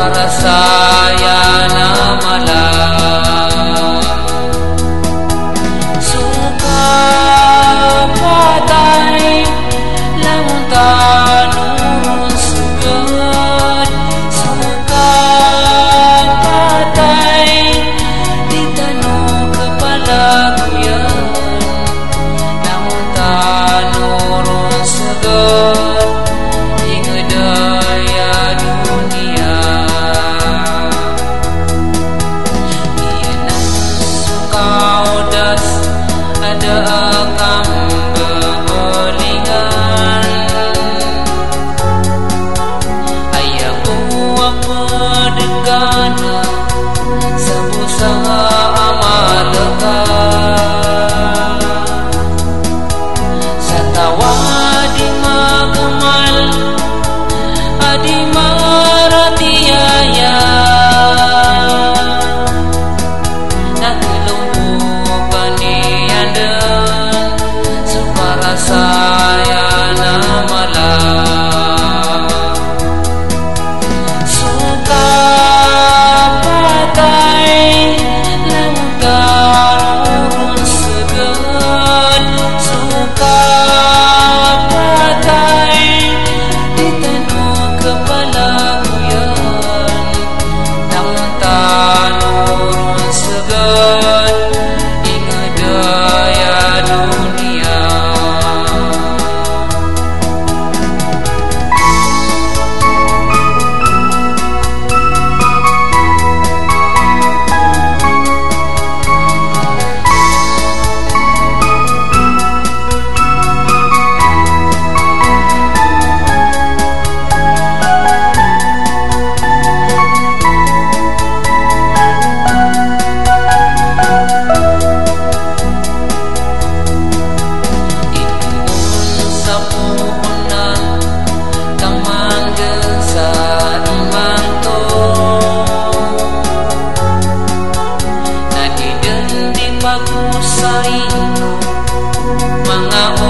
coração. una